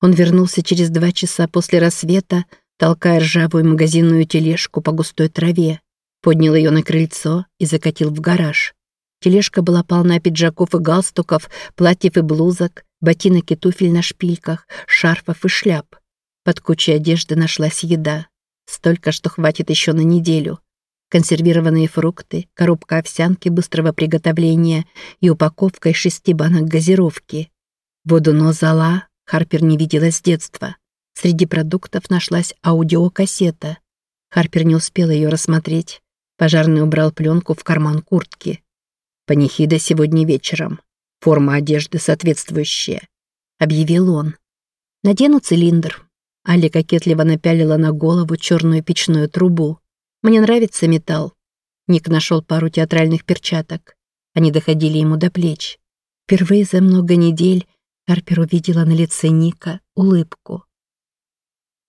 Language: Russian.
Он вернулся через два часа после рассвета, толкая ржавую магазинную тележку по густой траве. Поднял ее на крыльцо и закатил в гараж. Тележка была полна пиджаков и галстуков, платьев и блузок, ботинок и туфель на шпильках, шарфов и шляп. Под кучей одежды нашлась еда. Столько, что хватит еще на неделю. Консервированные фрукты, коробка овсянки быстрого приготовления и упаковка из шести банок газировки. Воду Нозала Харпер не видела с детства. Среди продуктов нашлась аудиокассета. Харпер не успел ее рассмотреть. Пожарный убрал пленку в карман куртки. Панихида сегодня вечером. Форма одежды соответствующая», — объявил он. «Надену цилиндр». Али кокетливо напялила на голову черную печную трубу. «Мне нравится металл». Ник нашел пару театральных перчаток. Они доходили ему до плеч. Впервые за много недель Харпер увидела на лице Ника улыбку.